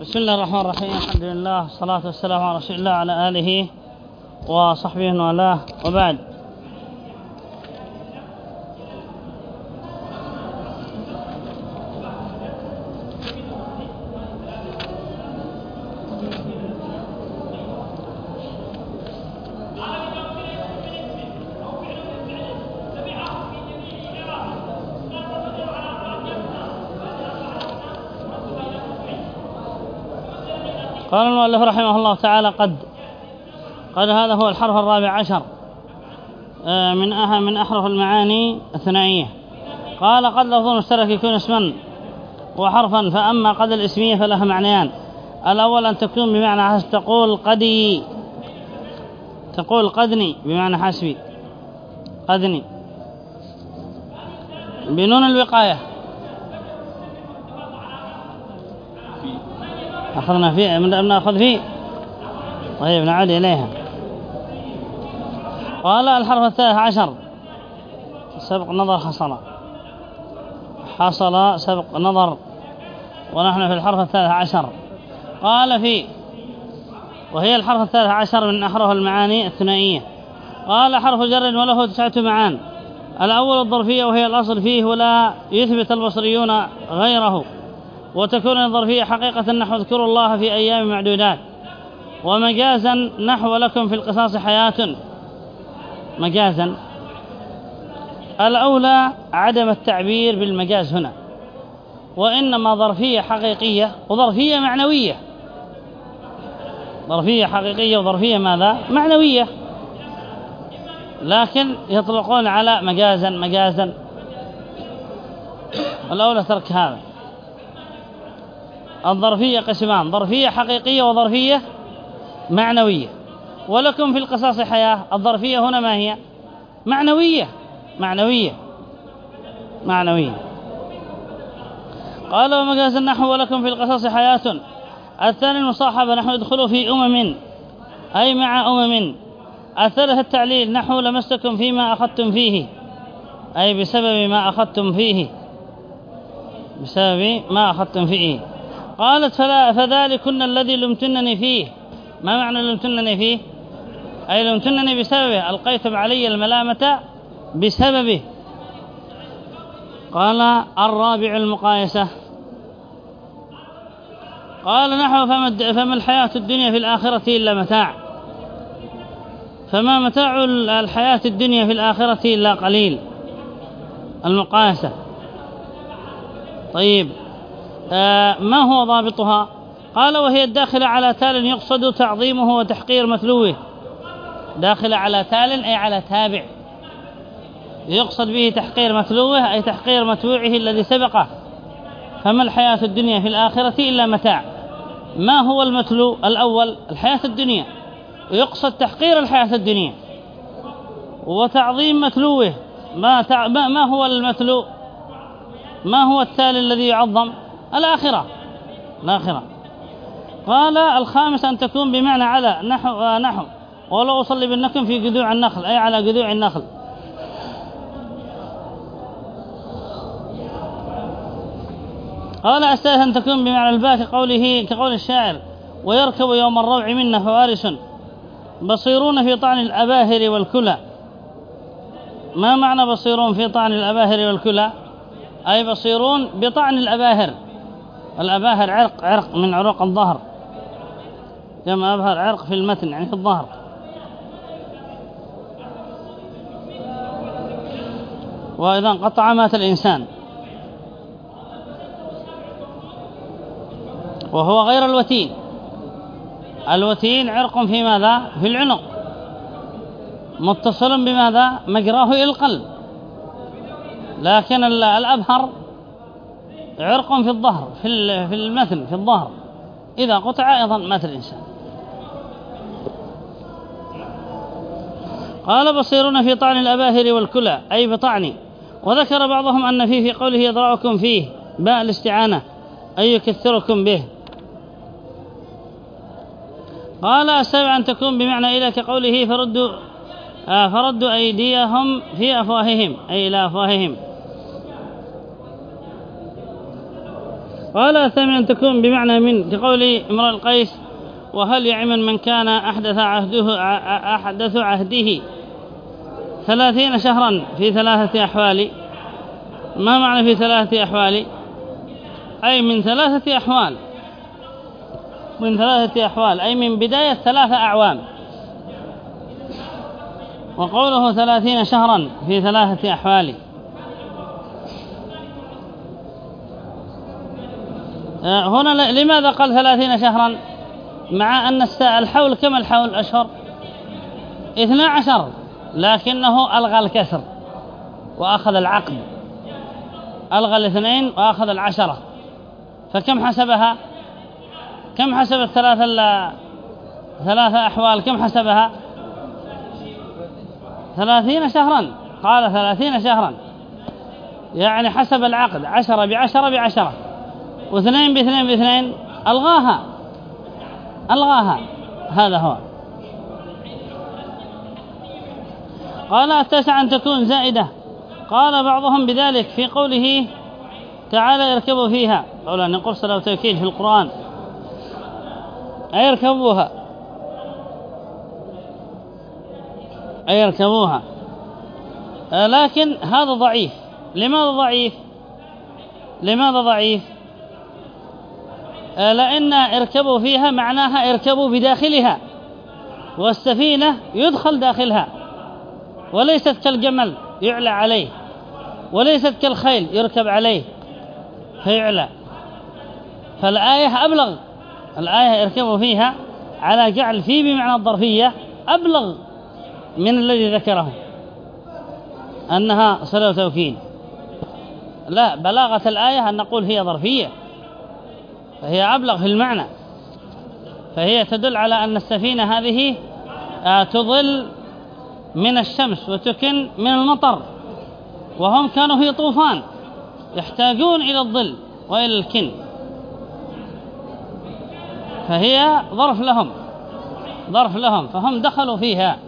بسم الله الرحمن الرحيم الحمد لله والصلاة والسلام على رسول الله على آله وصحبه والاه وبعد قال المؤلف رحمه الله تعالى قد قد هذا هو الحرف الرابع عشر آه، من أهم من أحرف المعاني الثنائية. قال قد لفظ مشترك يكون اسما وحرفا فأما قد الاسمية فلها معنيان. الأول أن تكون بمعنى حسب تقول قدي تقول قدني بمعنى حسبي قدني. بنون الوقاية. أخذنا فيه نأخذ فيه. طيب نعود إليها. قال الحرف الثالث عشر. سبق نظر حصل. حصل سبق نظر. ونحن في الحرف الثالث عشر. قال في وهي الحرف الثالث عشر من أحرف المعاني الثنائية. قال حرف جر وله تسعة معان. الأول الظرفية وهي الأصل فيه ولا يثبت البصريون غيره. وتكون الظرفية حقيقة نحو اذكروا الله في أيام معدودات. ومجازا نحو لكم في القصاص حياة. مجازا. الأولى عدم التعبير بالمجاز هنا. وإنما ظرفية حقيقية وظرفية معنوية. ظرفية حقيقية وظرفية ماذا؟ معنوية. لكن يطلقون على مجازا مجازا. الأولى ترك هذا. الظرفية قسمان ظرفية حقيقية وظرفية معنوية. ولكم في القصاص حياة الظرفية هنا ما هي؟ معنوية. معنوية. معنوية. قال ومجاز النحو ولكم في القصاص حياة. الثاني المصاحبة نحو ادخلوا في أمم. أي مع أمم؟ الثالث التعليل نحو لمستكم فيما أخذتم فيه. أي بسبب ما أخذتم فيه. بسبب ما أخذتم فيه. قالت فلا فذلكن الذي لمتنني فيه. ما معنى لمتنني فيه؟ أي لمتنني بسببه. ألقيتم علي الملامة بسببه. قال الرابع المقايسة. قال نحو فما, فما الحياة الدنيا في الآخرة إلا متاع. فما متاع الحياة الدنيا في الآخرة إلا قليل. المقايسة. طيب. ما هو ضابطها؟ قال وهي الداخلة على تال يقصد تعظيمه وتحقير مثلوه. داخلة على تال أي على تابع. يقصد به تحقير مثلوه أي تحقير متبوعه الذي سبقه. فما الحياة الدنيا في الآخرة إلا متاع. ما هو المثلو الأول؟ الحياة الدنيا. ويقصد تحقير الحياة الدنيا. وتعظيم مثلوه. ما, تع... ما هو المثلو ما هو التالي الذي يعظم؟ الآخرة. الآخرة. قال الخامس أن تكون بمعنى على نحو, آه، نحو. ولو أصلي بالنكم في جذوع النخل أي على جذوع النخل. قال الثالث أن تكون بمعنى الباء كقوله كقول الشاعر ويركب يوم الروع منا فوارس بصيرون في طعن الأباهر والكلى. ما معنى بصيرون في طعن الأباهر والكلى؟ أي بصيرون بطعن الأباهر. الأباهر عرق عرق من عروق الظهر. كما أبهر عرق في المتن يعني في الظهر. وإذا انقطع مات الإنسان. وهو غير الوتين. الوتين عرق في ماذا؟ في العنق. متصل بماذا؟ مجراه إلى القلب. لكن الأبهر عرق في الظهر في في المثل في الظهر. إذا قطع أيضا مات الإنسان. قال بصيرون في طعن الأباهر والكلى أي بطعن وذكر بعضهم أن فيه في قوله يضرعكم فيه باء الاستعانة أي يكثركم به. قال السابع أن تكون بمعنى إلى كقوله فردوا آه فردوا أيديهم في أفواههم أي إلى أفواههم. الثامن أن تكون بمعنى من كقول امرأ القيس وهل يعمل من كان أحدث عهده أحدث عهده ثلاثين شهرا في ثلاثة أحوال؟ ما معنى في ثلاثة أحوال؟ أي من ثلاثة أحوال. من ثلاثة أحوال أي من بداية ثلاثة أعوام. وقوله ثلاثين شهرا في ثلاثة أحوال. هنا لماذا قال ثلاثين شهرا؟ مع أن الحول كم الحول؟ أشهر. اثنى عشر. لكنه ألغى الكسر وأخذ العقد. ألغى الاثنين وأخذ العشرة. فكم حسبها؟ كم حسب الثلاثة ثلاثة أحوال؟ كم حسبها؟ ثلاثين شهرا. قال ثلاثين شهرا. يعني حسب العقد. عشرة بعشرة بعشرة. واثنين باثنين باثنين ألغاها. ألغاها. هذا هو. قال التاسع أن تكون زائدة. قال بعضهم بذلك في قوله تعالى يركبوا فيها. قولا نقول صلاة وتوكيد في القرآن. أي يركبوها أي يركبوها آه، لكن هذا ضعيف. لماذا ضعيف؟ لماذا ضعيف؟ لأن اركبوا فيها معناها اركبوا بداخلها. والسفينة يدخل داخلها. وليست كالجمل يعلى عليه. وليست كالخيل يركب عليه. فيعلى. فالآية أبلغ. الآية اركبوا فيها على جعل فيه بمعنى الظرفية أبلغ من الذي ذكره. أنها صلة توكيد. لا بلاغة الآية أن نقول هي ظرفية. فهي أبلغ في المعنى. فهي تدل على أن السفينة هذه آه، تظل من الشمس وتكن من المطر. وهم كانوا في طوفان يحتاجون إلى الظل وإلى الكن. فهي ظرف لهم ظرف لهم. فهم دخلوا فيها.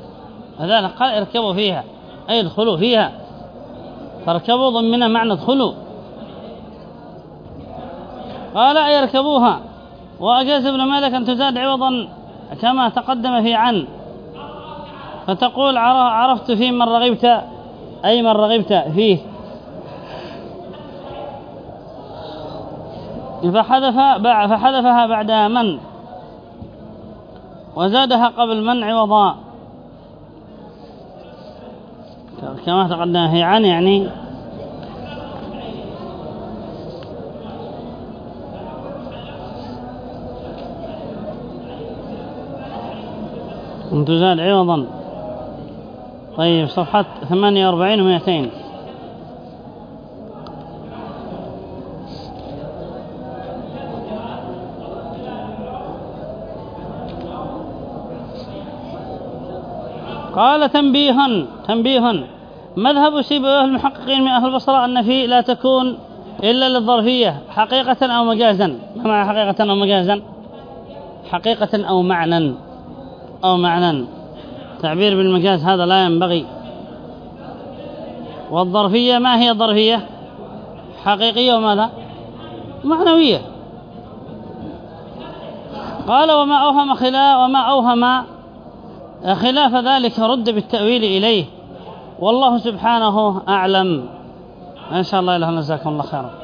لذلك قال اركبوا فيها أي ادخلوا فيها. فاركبوا ضمن معنى ادخلوا قال أي اركبوها. وأجاز ابن مالك أن تزاد عوضا كما تقدم في عن. فتقول عرفت في من رغبت أي من رغبت فيه. فحذف فحذفها بعد من؟ وزادها قبل من عوضا. كما تقدم في عن يعني. تزاد عوضا طيب صفحة 48 و200 قال تنبيه تنبيه مذهب سيبويه المحققين من أهل البصرة أن في لا تكون إلا للظرفية حقيقة أو مجازا. ما معنى حقيقة أو مجازا؟ حقيقة أو معنى. أو معنى. تعبير بالمجاز هذا لا ينبغي. والظرفية ما هي الظرفية؟ حقيقية وماذا؟ معنوية. قال وما أوهم خلاف وما أوهم خلاف ذلك رد بالتأويل إليه. والله سبحانه أعلم. إن شاء الله إله نزاكم الله خيرا.